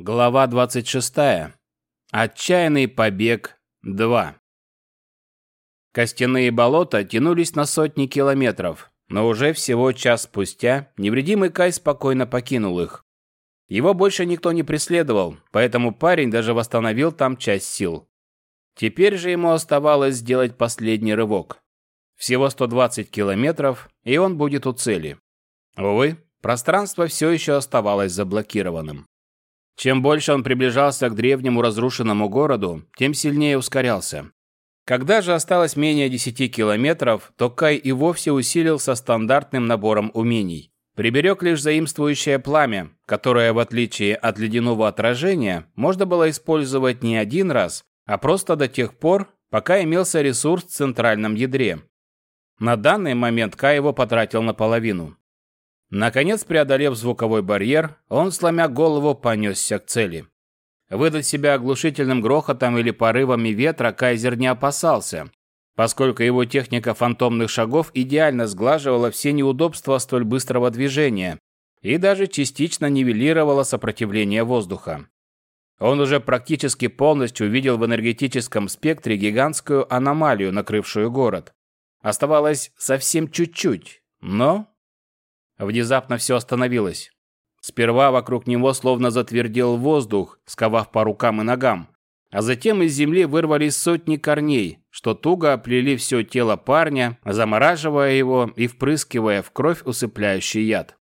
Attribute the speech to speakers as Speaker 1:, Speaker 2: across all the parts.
Speaker 1: Глава 26. Отчаянный побег 2. Костяные болота тянулись на сотни километров, но уже всего час спустя невредимый Кай спокойно покинул их. Его больше никто не преследовал, поэтому парень даже восстановил там часть сил. Теперь же ему оставалось сделать последний рывок. Всего 120 километров, и он будет у цели. Увы, пространство все еще оставалось заблокированным. Чем больше он приближался к древнему разрушенному городу, тем сильнее ускорялся. Когда же осталось менее 10 километров, то Кай и вовсе усилился стандартным набором умений. Приберег лишь заимствующее пламя, которое, в отличие от ледяного отражения, можно было использовать не один раз, а просто до тех пор, пока имелся ресурс в центральном ядре. На данный момент Кай его потратил наполовину. Наконец, преодолев звуковой барьер, он, сломя голову, понесся к цели. Выдать себя оглушительным грохотом или порывами ветра Кайзер не опасался, поскольку его техника фантомных шагов идеально сглаживала все неудобства столь быстрого движения и даже частично нивелировала сопротивление воздуха. Он уже практически полностью увидел в энергетическом спектре гигантскую аномалию, накрывшую город. Оставалось совсем чуть-чуть, но Внезапно все остановилось. Сперва вокруг него словно затвердел воздух, сковав по рукам и ногам, а затем из земли вырвались сотни корней, что туго оплели все тело парня, замораживая его и впрыскивая в кровь усыпляющий яд.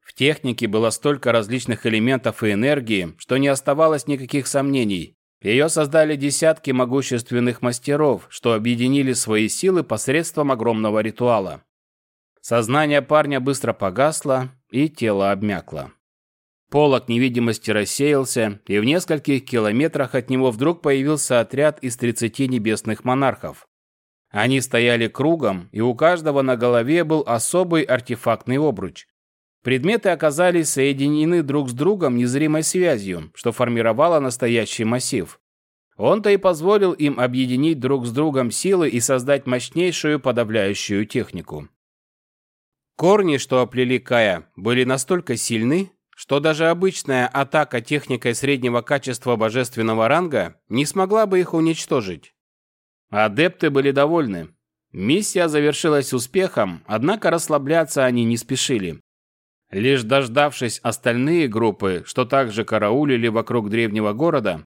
Speaker 1: В технике было столько различных элементов и энергии, что не оставалось никаких сомнений. Ее создали десятки могущественных мастеров, что объединили свои силы посредством огромного ритуала. Сознание парня быстро погасло, и тело обмякло. Полок невидимости рассеялся, и в нескольких километрах от него вдруг появился отряд из 30 небесных монархов. Они стояли кругом, и у каждого на голове был особый артефактный обруч. Предметы оказались соединены друг с другом незримой связью, что формировало настоящий массив. Он-то и позволил им объединить друг с другом силы и создать мощнейшую подавляющую технику. Корни, что оплели Кая, были настолько сильны, что даже обычная атака техникой среднего качества божественного ранга не смогла бы их уничтожить. Адепты были довольны. Миссия завершилась успехом, однако расслабляться они не спешили. Лишь дождавшись остальные группы, что также караулили вокруг древнего города,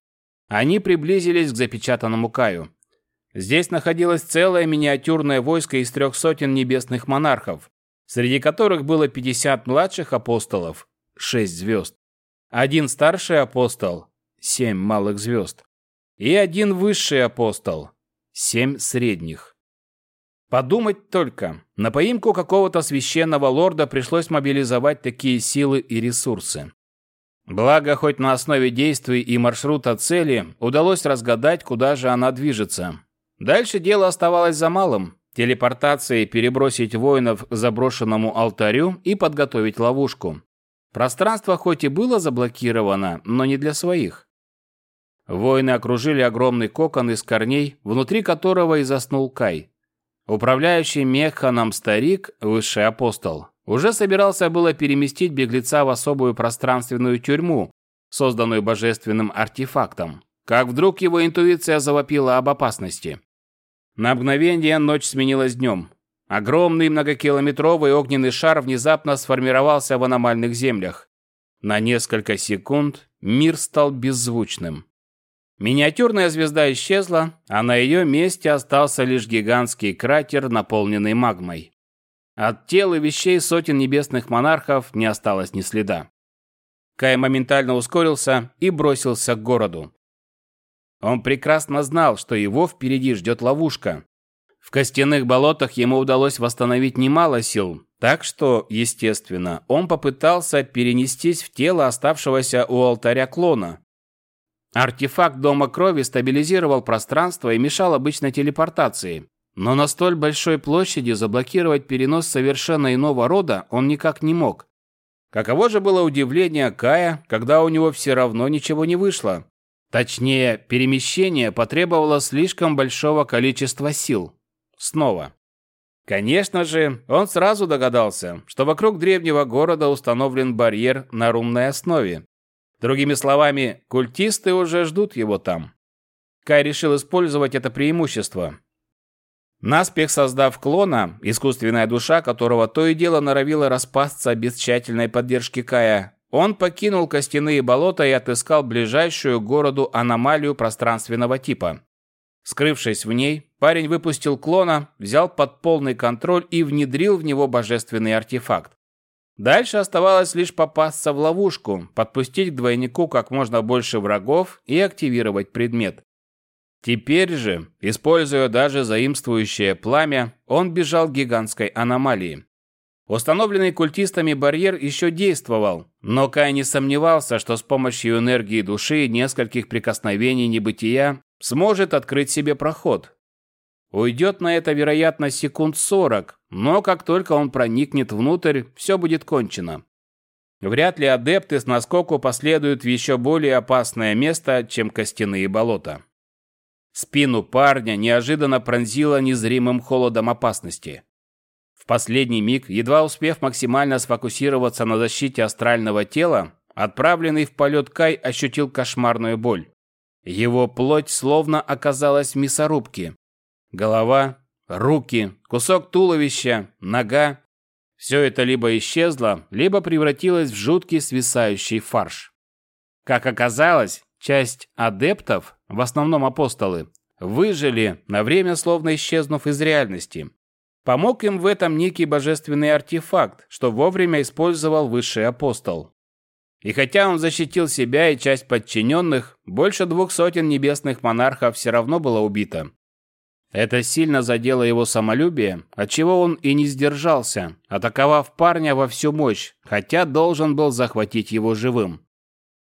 Speaker 1: они приблизились к запечатанному Каю. Здесь находилось целое миниатюрное войско из трех сотен небесных монархов, среди которых было 50 младших апостолов, 6 звезд, один старший апостол, 7 малых звезд, и один высший апостол, 7 средних. Подумать только, на поимку какого-то священного лорда пришлось мобилизовать такие силы и ресурсы. Благо, хоть на основе действий и маршрута цели удалось разгадать, куда же она движется. Дальше дело оставалось за малым телепортацией перебросить воинов к заброшенному алтарю и подготовить ловушку. Пространство хоть и было заблокировано, но не для своих. Воины окружили огромный кокон из корней, внутри которого и заснул Кай. Управляющий Механом старик, высший апостол, уже собирался было переместить беглеца в особую пространственную тюрьму, созданную божественным артефактом, как вдруг его интуиция завопила об опасности. На мгновение ночь сменилась днем. Огромный многокилометровый огненный шар внезапно сформировался в аномальных землях. На несколько секунд мир стал беззвучным. Миниатюрная звезда исчезла, а на ее месте остался лишь гигантский кратер, наполненный магмой. От тел и вещей сотен небесных монархов не осталось ни следа. Кай моментально ускорился и бросился к городу. Он прекрасно знал, что его впереди ждет ловушка. В костяных болотах ему удалось восстановить немало сил, так что, естественно, он попытался перенестись в тело оставшегося у алтаря клона. Артефакт Дома Крови стабилизировал пространство и мешал обычной телепортации. Но на столь большой площади заблокировать перенос совершенно иного рода он никак не мог. Каково же было удивление Кая, когда у него все равно ничего не вышло. Точнее, перемещение потребовало слишком большого количества сил. Снова. Конечно же, он сразу догадался, что вокруг древнего города установлен барьер на румной основе. Другими словами, культисты уже ждут его там. Кай решил использовать это преимущество. Наспех создав клона, искусственная душа которого то и дело норовила распасться без тщательной поддержки Кая, он покинул костяные болота и отыскал ближайшую к городу аномалию пространственного типа. Скрывшись в ней, парень выпустил клона, взял под полный контроль и внедрил в него божественный артефакт. Дальше оставалось лишь попасться в ловушку, подпустить к двойнику как можно больше врагов и активировать предмет. Теперь же, используя даже заимствующее пламя, он бежал гигантской аномалии. Установленный культистами барьер еще действовал, но Кай не сомневался, что с помощью энергии души и нескольких прикосновений небытия сможет открыть себе проход. Уйдет на это, вероятно, секунд сорок, но как только он проникнет внутрь, все будет кончено. Вряд ли адепты с наскоку последуют в еще более опасное место, чем костяные болота. Спину парня неожиданно пронзило незримым холодом опасности. Последний миг, едва успев максимально сфокусироваться на защите астрального тела, отправленный в полет Кай ощутил кошмарную боль. Его плоть словно оказалась в мясорубке. Голова, руки, кусок туловища, нога – все это либо исчезло, либо превратилось в жуткий свисающий фарш. Как оказалось, часть адептов, в основном апостолы, выжили, на время словно исчезнув из реальности. Помог им в этом некий божественный артефакт, что вовремя использовал высший апостол. И хотя он защитил себя и часть подчиненных, больше двух сотен небесных монархов все равно было убито. Это сильно задело его самолюбие, отчего он и не сдержался, атаковав парня во всю мощь, хотя должен был захватить его живым.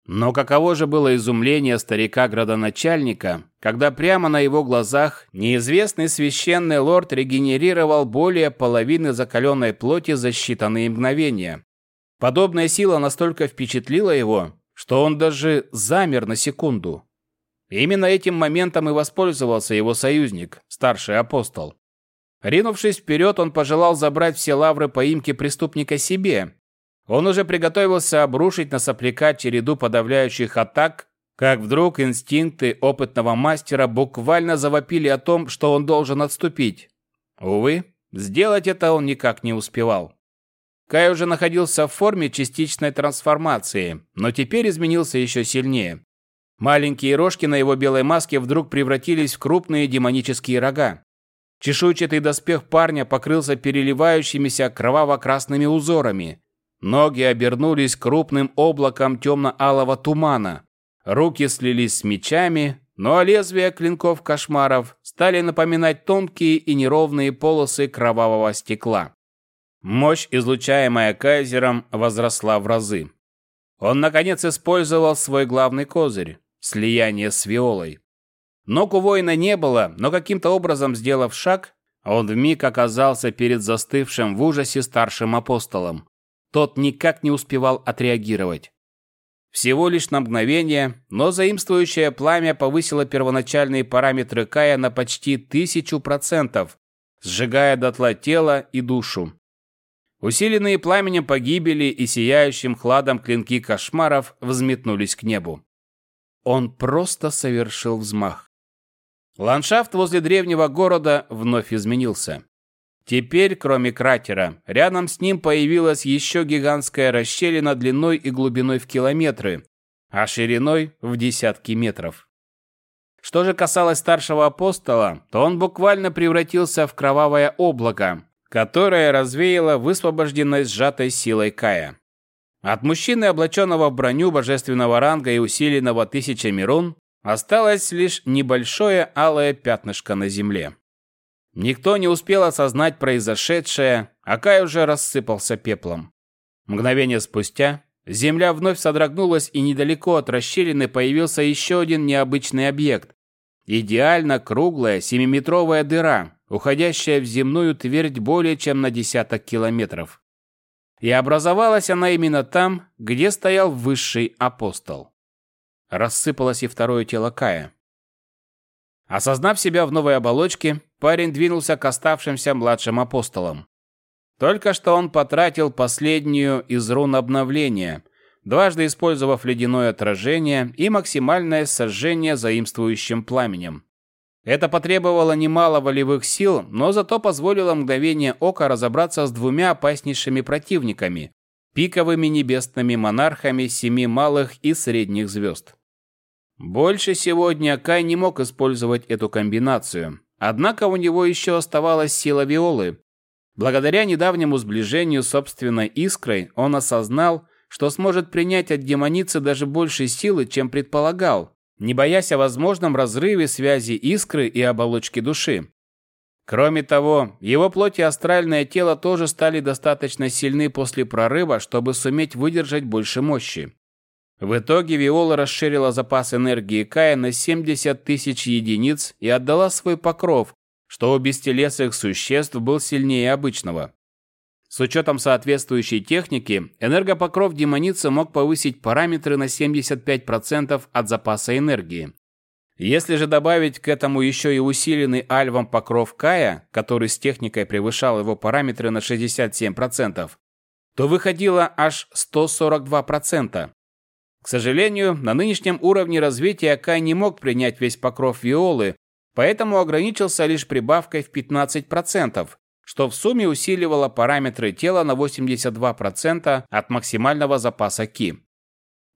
Speaker 1: Но каково же было изумление старика-градоначальника, когда прямо на его глазах неизвестный священный лорд регенерировал более половины закаленной плоти за считанные мгновения. Подобная сила настолько впечатлила его, что он даже замер на секунду. Именно этим моментом и воспользовался его союзник, старший апостол. Ринувшись вперед, он пожелал забрать все лавры поимки преступника себе. Он уже приготовился обрушить на сопляка череду подавляющих атак, как вдруг инстинкты опытного мастера буквально завопили о том, что он должен отступить. Увы, сделать это он никак не успевал. Кай уже находился в форме частичной трансформации, но теперь изменился еще сильнее. Маленькие рожки на его белой маске вдруг превратились в крупные демонические рога. Чешуйчатый доспех парня покрылся переливающимися кроваво-красными узорами. Ноги обернулись крупным облаком темно-алого тумана. Руки слились с мечами, но лезвия клинков кошмаров стали напоминать тонкие и неровные полосы кровавого стекла. Мощь, излучаемая кайзером, возросла в разы. Он, наконец, использовал свой главный козырь слияние с Виолой. Ног у воина не было, но каким-то образом сделав шаг, он вмиг оказался перед застывшим в ужасе старшим апостолом. Тот никак не успевал отреагировать. Всего лишь на мгновение, но заимствующее пламя повысило первоначальные параметры Кая на почти тысячу процентов, сжигая дотла тело и душу. Усиленные пламенем погибели и сияющим хладом клинки кошмаров взметнулись к небу. Он просто совершил взмах. Ландшафт возле древнего города вновь изменился. Теперь, кроме кратера, рядом с ним появилась еще гигантская расщелина длиной и глубиной в километры, а шириной в десятки метров. Что же касалось старшего апостола, то он буквально превратился в кровавое облако, которое развеяло высвобожденной сжатой силой Кая. От мужчины, облаченного в броню божественного ранга и усиленного тысячами рун, осталось лишь небольшое алое пятнышко на земле. Никто не успел осознать произошедшее, а Кай уже рассыпался пеплом. Мгновение спустя земля вновь содрогнулась, и недалеко от расщелины появился еще один необычный объект. Идеально круглая семиметровая дыра, уходящая в земную твердь более чем на десяток километров. И образовалась она именно там, где стоял высший апостол. Рассыпалось и второе тело Кая. Осознав себя в новой оболочке, парень двинулся к оставшимся младшим апостолам. Только что он потратил последнюю из рун обновления, дважды использовав ледяное отражение и максимальное сожжение заимствующим пламенем. Это потребовало немало волевых сил, но зато позволило мгновение ока разобраться с двумя опаснейшими противниками – пиковыми небесными монархами семи малых и средних звезд. Больше сегодня Кай не мог использовать эту комбинацию, однако у него еще оставалась сила Виолы. Благодаря недавнему сближению с собственной искрой он осознал, что сможет принять от демоницы даже больше силы, чем предполагал, не боясь о возможном разрыве связи искры и оболочки души. Кроме того, его плоть и астральное тело тоже стали достаточно сильны после прорыва, чтобы суметь выдержать больше мощи. В итоге Виола расширила запас энергии Кая на 70 тысяч единиц и отдала свой покров, что у бестелесых существ был сильнее обычного. С учетом соответствующей техники, энергопокров демоницы мог повысить параметры на 75% от запаса энергии. Если же добавить к этому еще и усиленный альвом покров Кая, который с техникой превышал его параметры на 67%, то выходило аж 142%. К сожалению, на нынешнем уровне развития Кай не мог принять весь покров Виолы, поэтому ограничился лишь прибавкой в 15%, что в сумме усиливало параметры тела на 82% от максимального запаса Ки.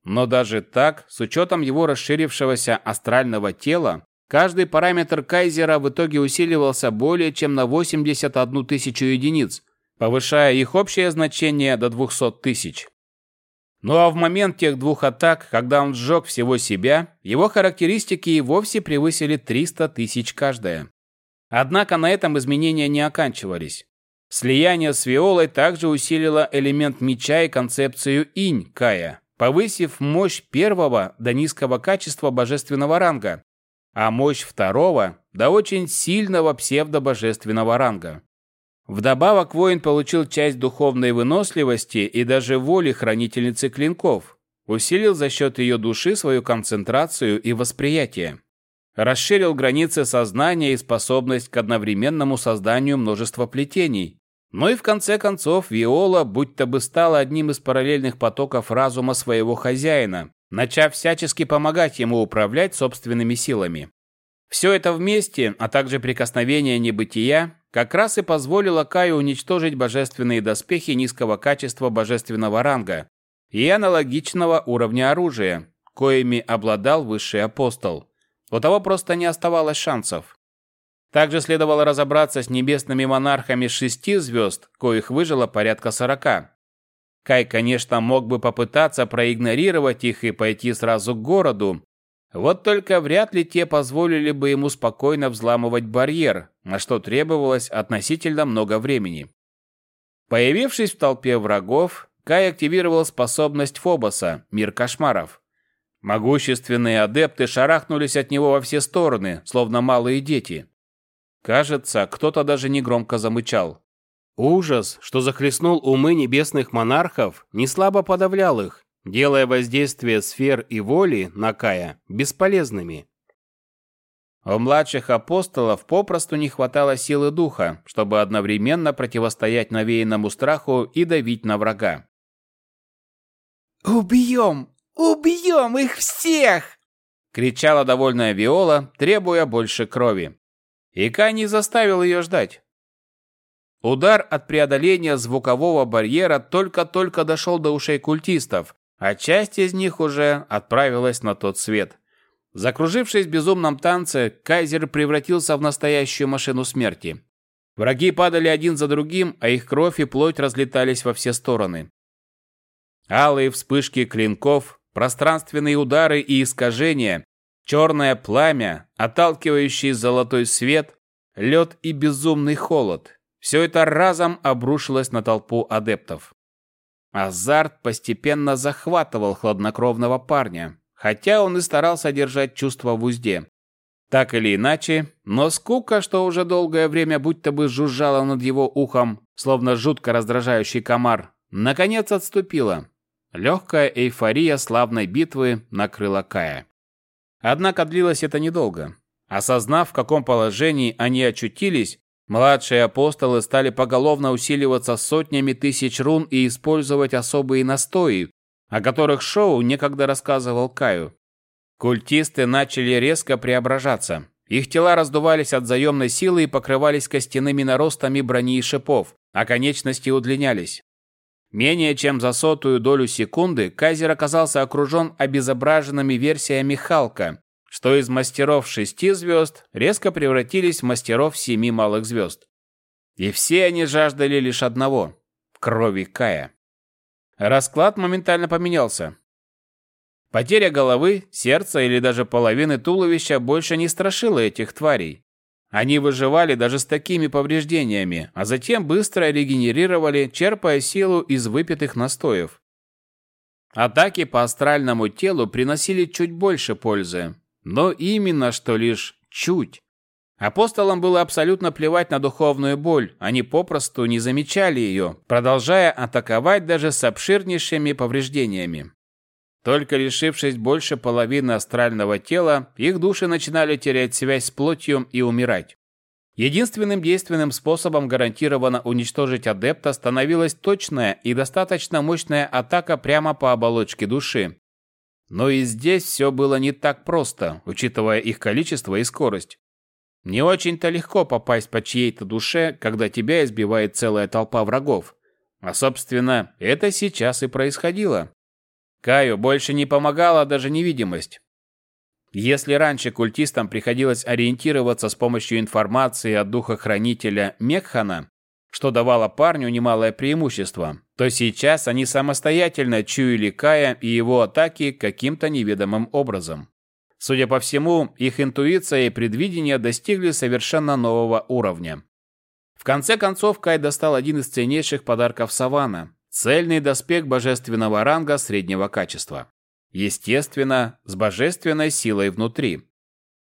Speaker 1: Но даже так, с учетом его расширившегося астрального тела, каждый параметр Кайзера в итоге усиливался более чем на 81 тысячу единиц, повышая их общее значение до 200 тысяч. Ну а в момент тех двух атак, когда он сжег всего себя, его характеристики и вовсе превысили 300 тысяч каждая. Однако на этом изменения не оканчивались. Слияние с Виолой также усилило элемент меча и концепцию инь Кая, повысив мощь первого до низкого качества божественного ранга, а мощь второго до очень сильного псевдобожественного ранга. Вдобавок воин получил часть духовной выносливости и даже воли хранительницы клинков, усилил за счет ее души свою концентрацию и восприятие расширил границы сознания и способность к одновременному созданию множества плетений. Но и в конце концов Виола будто бы стала одним из параллельных потоков разума своего хозяина, начав всячески помогать ему управлять собственными силами. Все это вместе, а также прикосновение небытия, как раз и позволило Каю уничтожить божественные доспехи низкого качества божественного ранга и аналогичного уровня оружия, коими обладал высший апостол. У того просто не оставалось шансов. Также следовало разобраться с небесными монархами шести звезд, коих выжило порядка сорока. Кай, конечно, мог бы попытаться проигнорировать их и пойти сразу к городу, вот только вряд ли те позволили бы ему спокойно взламывать барьер, на что требовалось относительно много времени. Появившись в толпе врагов, Кай активировал способность Фобоса, мир кошмаров. Могущественные адепты шарахнулись от него во все стороны, словно малые дети. Кажется, кто-то даже негромко замычал. Ужас, что захлестнул умы небесных монархов, не слабо подавлял их, делая воздействие сфер и воли на Кая бесполезными. У младших апостолов попросту не хватало силы духа, чтобы одновременно противостоять навеянному страху и давить на врага.
Speaker 2: «Убьем! «Убьем их всех!»
Speaker 1: — кричала довольная Виола, требуя больше крови. И Кай не заставил ее ждать. Удар от преодоления звукового барьера только-только дошел до ушей культистов, а часть из них уже отправилась на тот свет. Закружившись в безумном танце, Кайзер превратился в настоящую машину смерти. Враги падали один за другим, а их кровь и плоть разлетались во все стороны. Алые вспышки клинков, пространственные удары и искажения, черное пламя, отталкивающий золотой свет, лед и безумный холод. Все это разом обрушилось на толпу адептов. Азарт постепенно захватывал хладнокровного парня, хотя он и старался держать чувства в узде. Так или иначе, но скука, что уже долгое время будто бы жужжала над его ухом, словно жутко раздражающий комар, наконец отступила, Легкая эйфория славной битвы накрыла Кая. Однако длилось это недолго. Осознав, в каком положении они очутились, младшие апостолы стали поголовно усиливаться сотнями тысяч рун и использовать особые настои, о которых Шоу некогда рассказывал Каю. Культисты начали резко преображаться. Их тела раздувались от заемной силы и покрывались костяными наростами брони и шипов, а конечности удлинялись. Менее чем за сотую долю секунды Кайзер оказался окружен обезображенными версиями Халка, что из мастеров шести звезд резко превратились в мастеров семи малых звезд. И все они жаждали лишь одного – крови Кая. Расклад моментально поменялся. Потеря головы, сердца или даже половины туловища больше не страшила этих тварей. Они выживали даже с такими повреждениями, а затем быстро регенерировали, черпая силу из выпитых настоев. Атаки по астральному телу приносили чуть больше пользы, но именно что лишь чуть. Апостолам было абсолютно плевать на духовную боль, они попросту не замечали ее, продолжая атаковать даже с обширнейшими повреждениями. Только лишившись больше половины астрального тела, их души начинали терять связь с плотью и умирать. Единственным действенным способом гарантированно уничтожить адепта становилась точная и достаточно мощная атака прямо по оболочке души. Но и здесь все было не так просто, учитывая их количество и скорость. Не очень-то легко попасть по чьей-то душе, когда тебя избивает целая толпа врагов. А, собственно, это сейчас и происходило. Каю больше не помогала даже невидимость. Если раньше культистам приходилось ориентироваться с помощью информации от духохранителя Мекхана, что давало парню немалое преимущество, то сейчас они самостоятельно чуяли Кая и его атаки каким-то неведомым образом. Судя по всему, их интуиция и предвидение достигли совершенно нового уровня. В конце концов, Кай достал один из ценнейших подарков Савана – цельный доспех божественного ранга среднего качества. Естественно, с божественной силой внутри.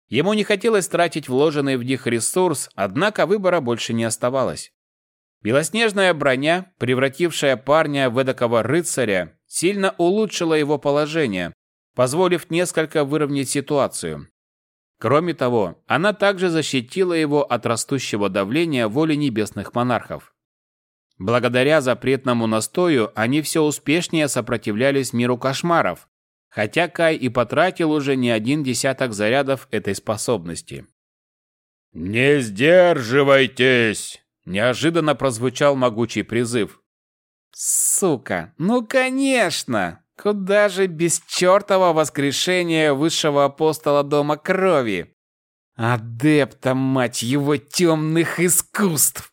Speaker 1: Ему не хотелось тратить вложенный в них ресурс, однако выбора больше не оставалось. Белоснежная броня, превратившая парня в эдакого рыцаря, сильно улучшила его положение, позволив несколько выровнять ситуацию. Кроме того, она также защитила его от растущего давления воли небесных монархов. Благодаря запретному настою они все успешнее сопротивлялись миру кошмаров, хотя Кай и потратил уже не один десяток зарядов этой способности. «Не сдерживайтесь!» – неожиданно прозвучал могучий призыв.
Speaker 2: «Сука, ну конечно!» Куда же без чертова воскрешения высшего апостола Дома Крови? Адепта, мать его, темных искусств!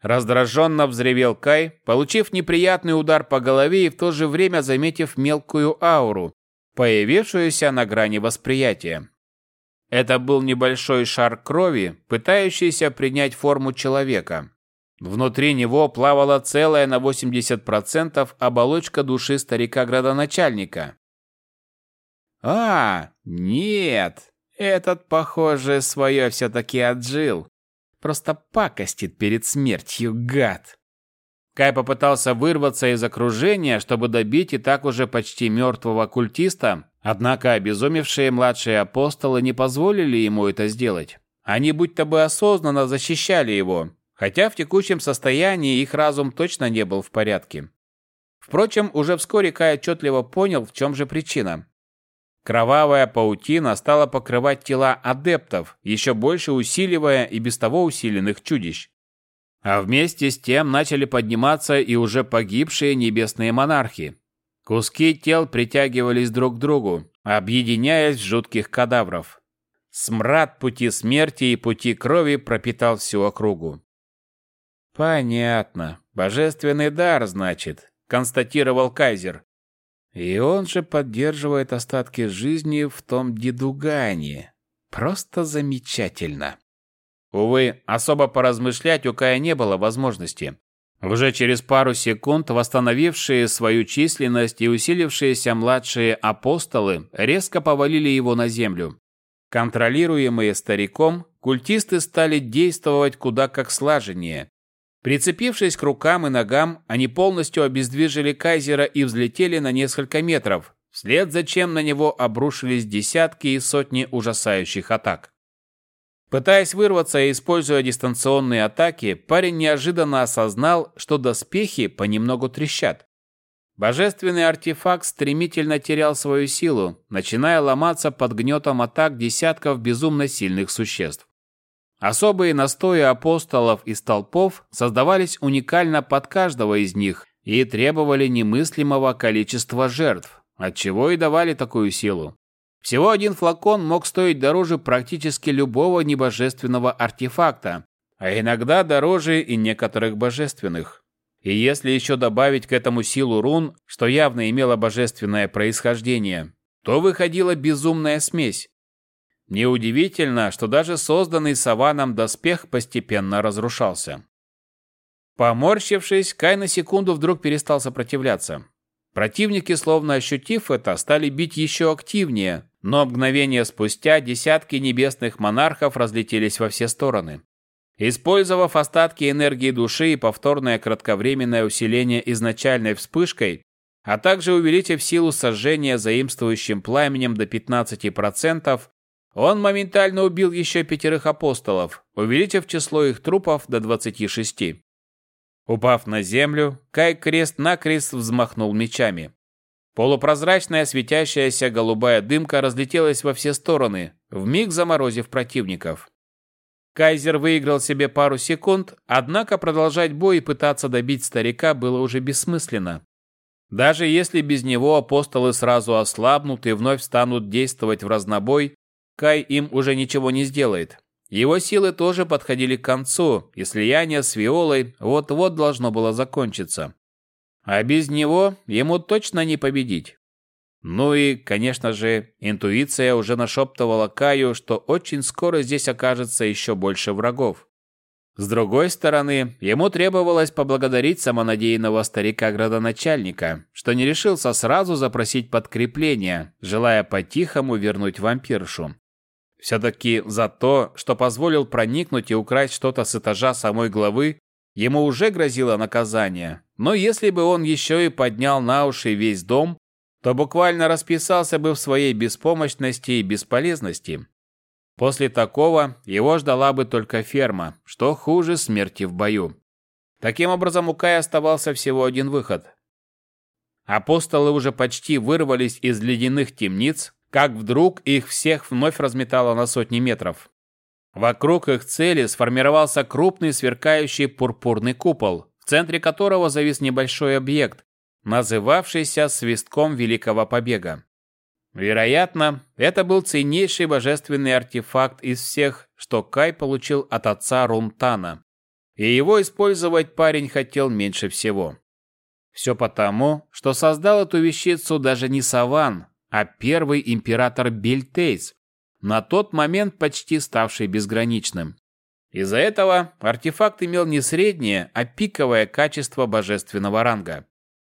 Speaker 1: Раздраженно взревел Кай, получив неприятный удар по голове и в то же время заметив мелкую ауру, появившуюся на грани восприятия. Это был небольшой шар крови, пытающийся принять форму человека. Внутри него плавала целая на 80% оболочка души старика-градоначальника. «А, нет, этот, похоже, свое все-таки отжил. Просто пакостит перед смертью, гад!» Кай попытался вырваться из окружения, чтобы добить и так уже почти мертвого культиста, однако обезумевшие младшие апостолы не позволили ему это сделать. Они будто бы осознанно защищали его, хотя в текущем состоянии их разум точно не был в порядке. Впрочем, уже вскоре Кай отчетливо понял, в чем же причина. Кровавая паутина стала покрывать тела адептов, еще больше усиливая и без того усиленных чудищ. А вместе с тем начали подниматься и уже погибшие небесные монархи. Куски тел притягивались друг к другу, объединяясь в жутких кадавров. Смрад пути смерти и пути крови пропитал всю округу. «Понятно. Божественный дар, значит», — констатировал Кайзер. «И он же поддерживает остатки жизни в том дедугане. Просто замечательно». Увы, особо поразмышлять у Кая не было возможности. Уже через пару секунд восстановившие свою численность и усилившиеся младшие апостолы резко повалили его на землю. Контролируемые стариком, культисты стали действовать куда как слаженнее, Прицепившись к рукам и ногам, они полностью обездвижили Кайзера и взлетели на несколько метров, вслед за чем на него обрушились десятки и сотни ужасающих атак. Пытаясь вырваться и используя дистанционные атаки, парень неожиданно осознал, что доспехи понемногу трещат. божественный артефакт стремительно терял свою силу, начиная ломаться под гнетом атак десятков безумно сильных существ. Особые настои апостолов и столпов создавались уникально под каждого из них и требовали немыслимого количества жертв, отчего и давали такую силу. Всего один флакон мог стоить дороже практически любого небожественного артефакта, а иногда дороже и некоторых божественных. И если еще добавить к этому силу рун, что явно имело божественное происхождение, то выходила безумная смесь. Неудивительно, что даже созданный Саваном доспех постепенно разрушался. Поморщившись, Кай на секунду вдруг перестал сопротивляться. Противники, словно ощутив это, стали бить еще активнее, но мгновение спустя десятки небесных монархов разлетелись во все стороны. Использовав остатки энергии души и повторное кратковременное усиление изначальной вспышкой, а также увеличив силу сожжения заимствующим пламенем до 15%, он моментально убил еще пятерых апостолов, увеличив число их трупов до 26. Упав на землю, Кай крест-накрест взмахнул мечами. Полупрозрачная светящаяся голубая дымка разлетелась во все стороны, вмиг заморозив противников. Кайзер выиграл себе пару секунд, однако продолжать бой и пытаться добить старика было уже бессмысленно. Даже если без него апостолы сразу ослабнут и вновь станут действовать в разнобой, Кай им уже ничего не сделает. Его силы тоже подходили к концу, и слияние с Виолой вот-вот должно было закончиться. А без него ему точно не победить. Ну и, конечно же, интуиция уже нашептывала Каю, что очень скоро здесь окажется еще больше врагов. С другой стороны, ему требовалось поблагодарить самонадеянного старика-градоначальника, что не решился сразу запросить подкрепление, желая по-тихому вернуть вампиршу. Все-таки за то, что позволил проникнуть и украсть что-то с этажа самой главы, ему уже грозило наказание. Но если бы он еще и поднял на уши весь дом, то буквально расписался бы в своей беспомощности и бесполезности. После такого его ждала бы только ферма, что хуже смерти в бою. Таким образом, у Кая оставался всего один выход. Апостолы уже почти вырвались из ледяных темниц, как вдруг их всех вновь разметало на сотни метров. Вокруг их цели сформировался крупный сверкающий пурпурный купол, в центре которого завис небольшой объект, называвшийся свистком Великого Побега. Вероятно, это был ценнейший божественный артефакт из всех, что Кай получил от отца Рунтана, и его использовать парень хотел меньше всего. Все потому, что создал эту вещицу даже не Саван, а первый император Бельтейс, на тот момент почти ставший безграничным. Из-за этого артефакт имел не среднее, а пиковое качество божественного ранга.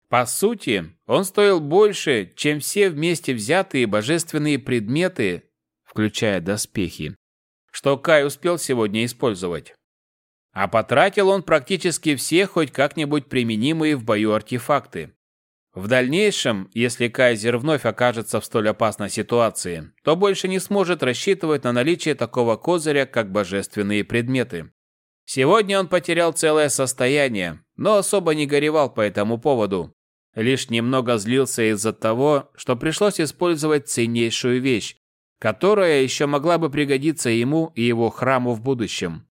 Speaker 1: По сути, он стоил больше, чем все вместе взятые божественные предметы, включая доспехи, что Кай успел сегодня использовать. А потратил он практически все хоть как-нибудь применимые в бою артефакты. В дальнейшем, если Кайзер вновь окажется в столь опасной ситуации, то больше не сможет рассчитывать на наличие такого козыря, как божественные предметы. Сегодня он потерял целое состояние, но особо не горевал по этому поводу, Лишь немного злился из-за того, что пришлось использовать ценнейшую вещь, которая еще могла бы пригодиться ему и его храму в будущем.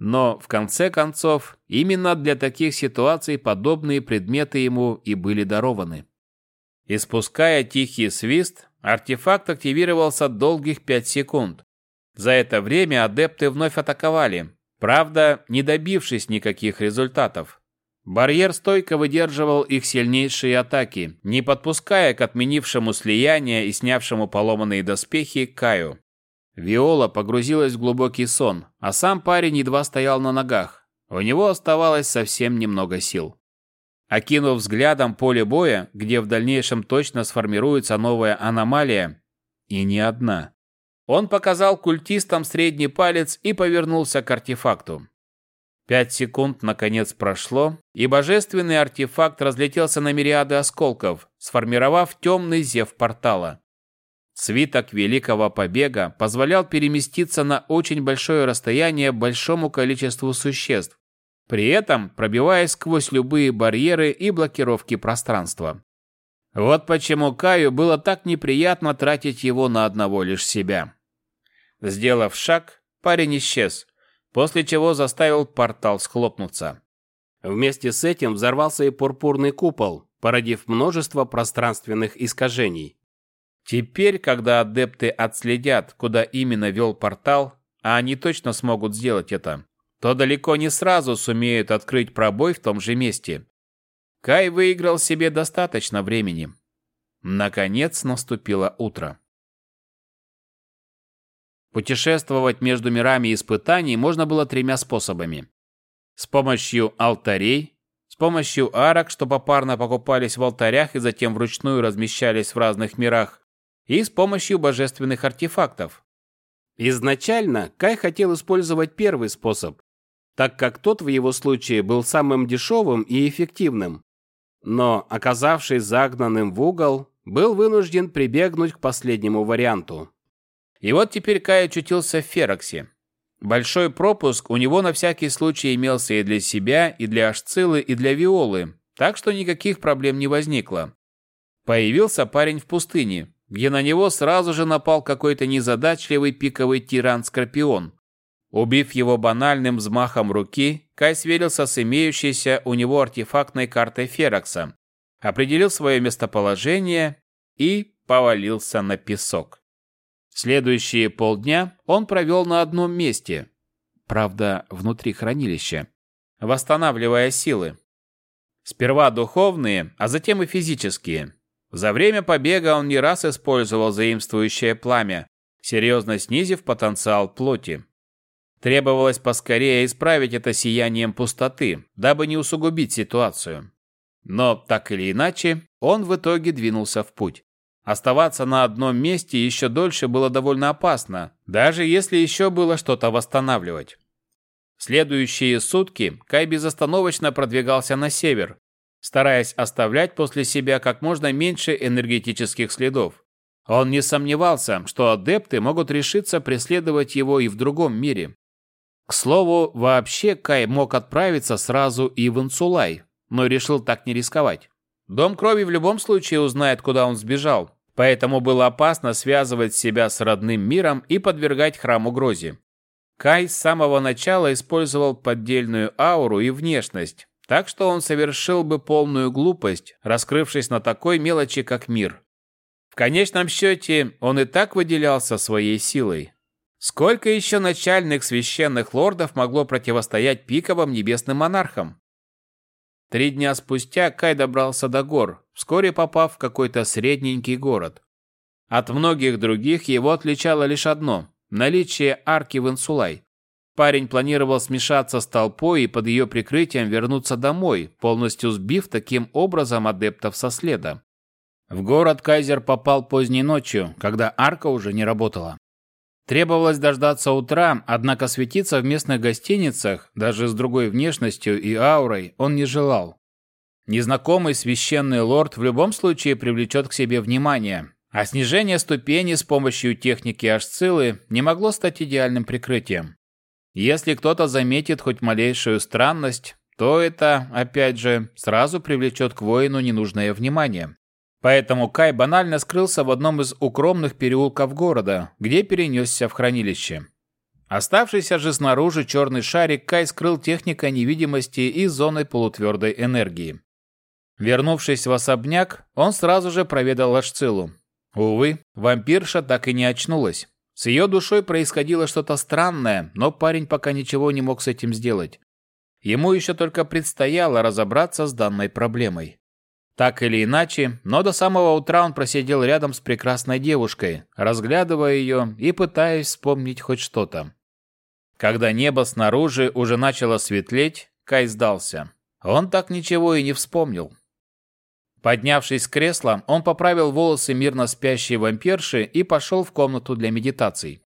Speaker 1: Но, в конце концов, именно для таких ситуаций подобные предметы ему и были дарованы. Испуская тихий свист, артефакт активировался долгих 5 секунд. За это время адепты вновь атаковали, правда, не добившись никаких результатов. Барьер стойко выдерживал их сильнейшие атаки, не подпуская к отменившему слияние и снявшему поломанные доспехи Каю. Виола погрузилась в глубокий сон, а сам парень едва стоял на ногах. У него оставалось совсем немного сил. Окинув взглядом поле боя, где в дальнейшем точно сформируется новая аномалия, и не одна, он показал культистам средний палец и повернулся к артефакту. Пять секунд наконец прошло, и божественный артефакт разлетелся на мириады осколков, сформировав темный зев портала. Свиток Великого Побега позволял переместиться на очень большое расстояние большому количеству существ, при этом пробиваясь сквозь любые барьеры и блокировки пространства. Вот почему Каю было так неприятно тратить его на одного лишь себя. Сделав шаг, парень исчез, после чего заставил портал схлопнуться. Вместе с этим взорвался и пурпурный купол, породив множество пространственных искажений. Теперь, когда адепты отследят, куда именно вел портал, а они точно смогут сделать это, то далеко не сразу сумеют открыть пробой в том же месте. Кай выиграл себе достаточно времени. Наконец наступило утро. Путешествовать между мирами испытаний можно было тремя способами. С помощью алтарей, с помощью арок, что попарно покупались в алтарях и затем вручную размещались в разных мирах, и с помощью божественных артефактов. Изначально Кай хотел использовать первый способ, так как тот в его случае был самым дешевым и эффективным. Но, оказавшись загнанным в угол, был вынужден прибегнуть к последнему варианту. И вот теперь Кай очутился в Фероксе. Большой пропуск у него на всякий случай имелся и для себя, и для Ашцилы, и для Виолы, так что никаких проблем не возникло. Появился парень в пустыне, где на него сразу же напал какой-то незадачливый пиковый тиран-скорпион. Убив его банальным взмахом руки, Кай сверился с имеющейся у него артефактной картой Ферокса, определил свое местоположение и повалился на песок. Следующие полдня он провел на одном месте, правда, внутри хранилища, восстанавливая силы. Сперва духовные, а затем и физические. За время побега он не раз использовал заимствующее пламя, серьезно снизив потенциал плоти. Требовалось поскорее исправить это сиянием пустоты, дабы не усугубить ситуацию. Но, так или иначе, он в итоге двинулся в путь. Оставаться на одном месте еще дольше было довольно опасно, даже если еще было что-то восстанавливать. Следующие сутки Кай безостановочно продвигался на север, стараясь оставлять после себя как можно меньше энергетических следов. Он не сомневался, что адепты могут решиться преследовать его и в другом мире. К слову, вообще Кай мог отправиться сразу и в Инсулай, но решил так не рисковать. Дом крови в любом случае узнает, куда он сбежал, поэтому было опасно связывать себя с родным миром и подвергать храм угрозе. Кай с самого начала использовал поддельную ауру и внешность, так что он совершил бы полную глупость, раскрывшись на такой мелочи, как мир. В конечном счете, он и так выделялся своей силой. Сколько еще начальных священных лордов могло противостоять пиковым небесным монархам? Три дня спустя Кай добрался до гор, вскоре попав в какой-то средненький город. От многих других его отличало лишь одно – наличие арки в Инсулай. Парень планировал смешаться с толпой и под ее прикрытием вернуться домой, полностью сбив таким образом адептов со следа. В город Кайзер попал поздней ночью, когда арка уже не работала. Требовалось дождаться утра, однако светиться в местных гостиницах, даже с другой внешностью и аурой, он не желал. Незнакомый священный лорд в любом случае привлечет к себе внимание, а снижение ступени с помощью техники Ашцилы не могло стать идеальным прикрытием. Если кто-то заметит хоть малейшую странность, то это, опять же, сразу привлечет к воину ненужное внимание. Поэтому Кай банально скрылся в одном из укромных переулков города, где перенесся в хранилище. Оставшийся же снаружи черный шарик Кай скрыл техникой невидимости и зоной полутвердой энергии. Вернувшись в особняк, он сразу же проведал Ашцилу. Увы, вампирша так и не очнулась. С ее душой происходило что-то странное, но парень пока ничего не мог с этим сделать. Ему еще только предстояло разобраться с данной проблемой. Так или иначе, но до самого утра он просидел рядом с прекрасной девушкой, разглядывая ее и пытаясь вспомнить хоть что-то. Когда небо снаружи уже начало светлеть, Кай сдался. Он так ничего и не вспомнил. Поднявшись с кресла, он поправил волосы мирно спящей вампирши и пошел в комнату для медитаций.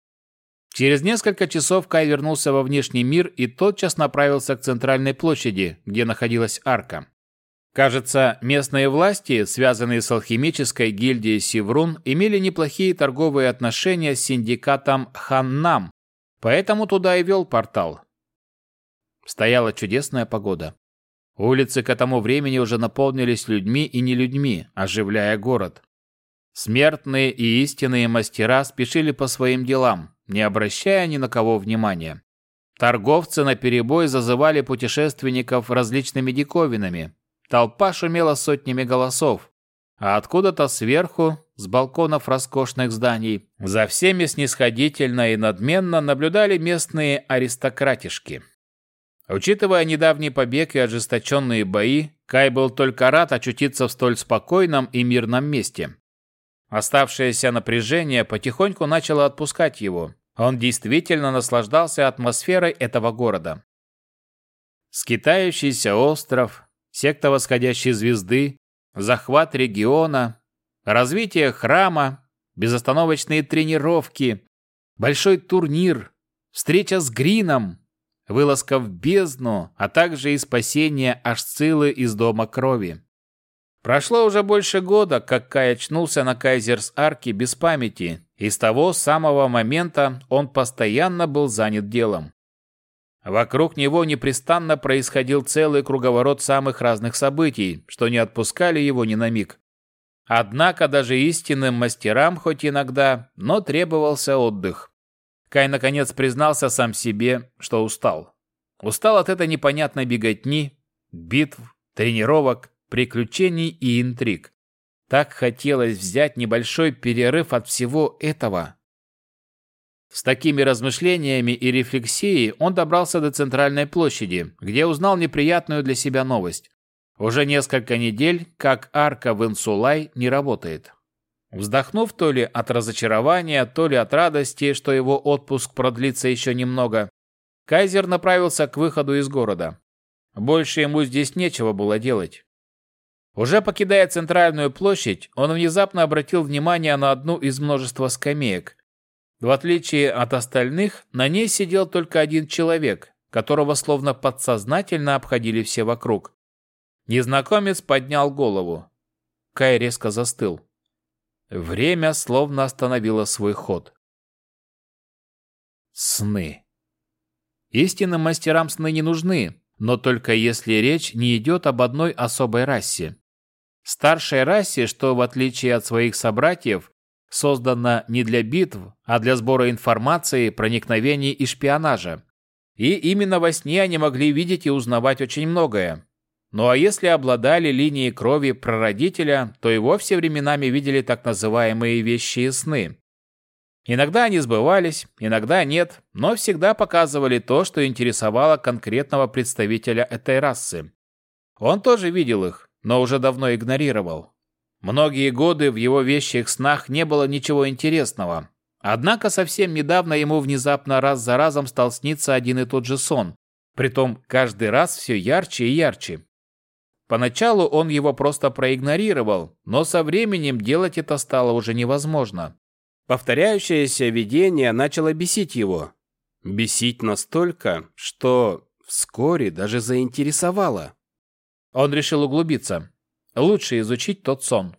Speaker 1: Через несколько часов Кай вернулся во внешний мир и тотчас направился к центральной площади, где находилась арка. Кажется, местные власти, связанные с алхимической гильдией Севрун, имели неплохие торговые отношения с синдикатом Ханнам, поэтому туда и вел портал.
Speaker 3: Стояла чудесная погода. Улицы к этому времени уже наполнились людьми и не людьми, оживляя город. Смертные и истинные мастера спешили по своим делам, не обращая ни на кого внимания. Торговцы на перебой зазывали путешественников различными диковинами. Толпа шумела сотнями голосов, а откуда-то сверху, с балконов роскошных зданий, за всеми снисходительно и надменно наблюдали местные аристократишки. Учитывая недавний побег и ожесточенные бои, Кай был только рад очутиться в столь спокойном и мирном месте. Оставшееся напряжение потихоньку начало отпускать его. Он действительно наслаждался атмосферой этого города. Скитающийся остров, секта восходящей звезды, захват региона, развитие храма, безостановочные тренировки, большой турнир, встреча с Грином, вылазка в бездну, а также и спасение Ашцилы из Дома Крови. Прошло уже больше года, как Кай очнулся на Кайзерс-Арке без памяти, и с того самого момента он постоянно был занят делом. Вокруг него непрестанно происходил целый круговорот самых разных событий, что не отпускали его ни на миг. Однако даже истинным мастерам хоть иногда, но требовался отдых. Кай наконец признался сам себе, что устал. Устал от этой непонятной беготни, битв, тренировок, приключений и интриг. Так хотелось взять небольшой перерыв от всего этого. С такими размышлениями и рефлексией он добрался до центральной площади, где узнал неприятную для себя новость. Уже несколько недель, как арка в Инсулай не работает. Вздохнув то ли от разочарования, то ли от радости, что его отпуск продлится еще немного, Кайзер направился к выходу из города. Больше ему здесь нечего было делать. Уже покидая центральную площадь, он внезапно обратил внимание на одну из множества скамеек. В отличие от остальных, на ней сидел только один человек, которого словно подсознательно обходили все вокруг. Незнакомец поднял голову. Кай резко застыл. Время словно остановило свой ход. Сны. Истинным мастерам сны не нужны, но только если речь не идет об одной особой расе. Старшей расе, что в отличие от своих собратьев, создана не для битв, а для сбора информации, проникновений и шпионажа. И именно во сне они могли видеть и узнавать очень многое, ну а если обладали линией крови прародителя, то и вовсе временами видели так называемые вещие сны. Иногда они сбывались, иногда нет, но всегда показывали то, что интересовало конкретного представителя этой расы. Он тоже видел их, но уже давно игнорировал. Многие годы в его вещих снах не было ничего интересного. Однако совсем недавно ему внезапно раз за разом стал сниться один и тот же сон. Притом каждый раз все ярче и ярче. Поначалу он его просто проигнорировал, но со временем делать это стало уже невозможно. Повторяющееся видение начало бесить его. Бесить настолько, что вскоре даже заинтересовало. Он решил углубиться. Лучше изучить тот сон.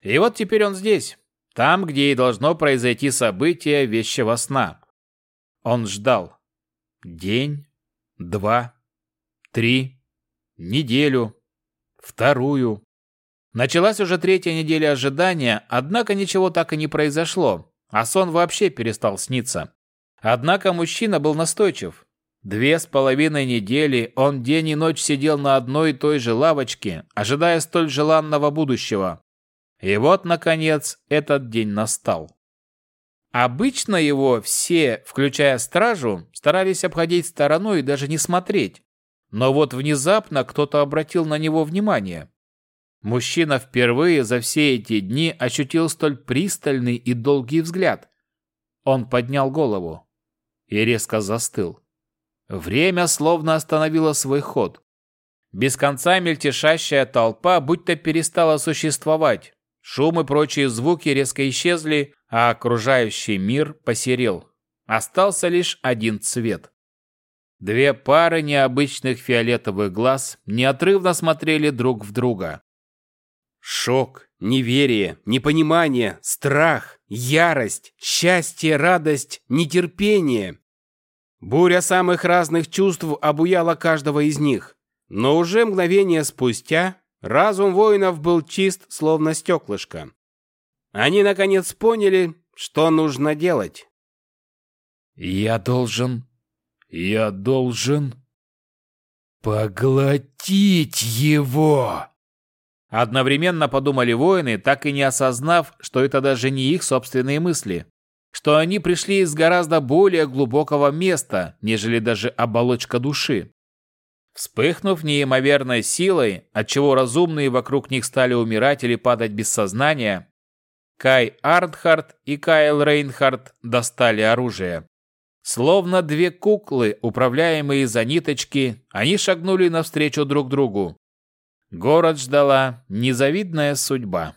Speaker 3: И вот теперь он здесь, там, где и должно произойти событие вещего сна. Он ждал. День, два, три, неделю, вторую. Началась уже третья неделя ожидания, однако ничего так и не произошло, а сон вообще перестал сниться. Однако мужчина был настойчив. Две с половиной недели он день и ночь сидел на одной и той же лавочке, ожидая столь желанного будущего. И вот, наконец, этот день настал. Обычно его все, включая стражу, старались обходить стороной и даже не смотреть. Но вот внезапно кто-то обратил на него внимание. Мужчина впервые за все эти дни ощутил столь пристальный и долгий взгляд. Он поднял голову и резко застыл. Время словно остановило свой ход. Без конца мельтешащая толпа будто перестала существовать. Шум и прочие звуки резко исчезли, а окружающий мир посерел. Остался лишь один цвет. Две пары необычных фиолетовых глаз неотрывно смотрели друг в друга. Шок, неверие, непонимание, страх, ярость, счастье, радость, нетерпение.
Speaker 1: Буря самых разных чувств обуяла каждого из них. Но уже мгновение спустя разум воинов был чист, словно стеклышко. Они, наконец, поняли, что нужно делать.
Speaker 3: «Я должен... Я должен... поглотить его!» Одновременно подумали воины, так и не осознав, что это даже не их собственные мысли что они пришли из гораздо более глубокого места, нежели даже оболочка души. Вспыхнув неимоверной силой, отчего разумные вокруг них стали умирать или падать без сознания, Кай Арнхард и Кайл Рейнхард достали оружие. Словно две куклы, управляемые за ниточки, они шагнули навстречу друг другу. Город ждала незавидная судьба.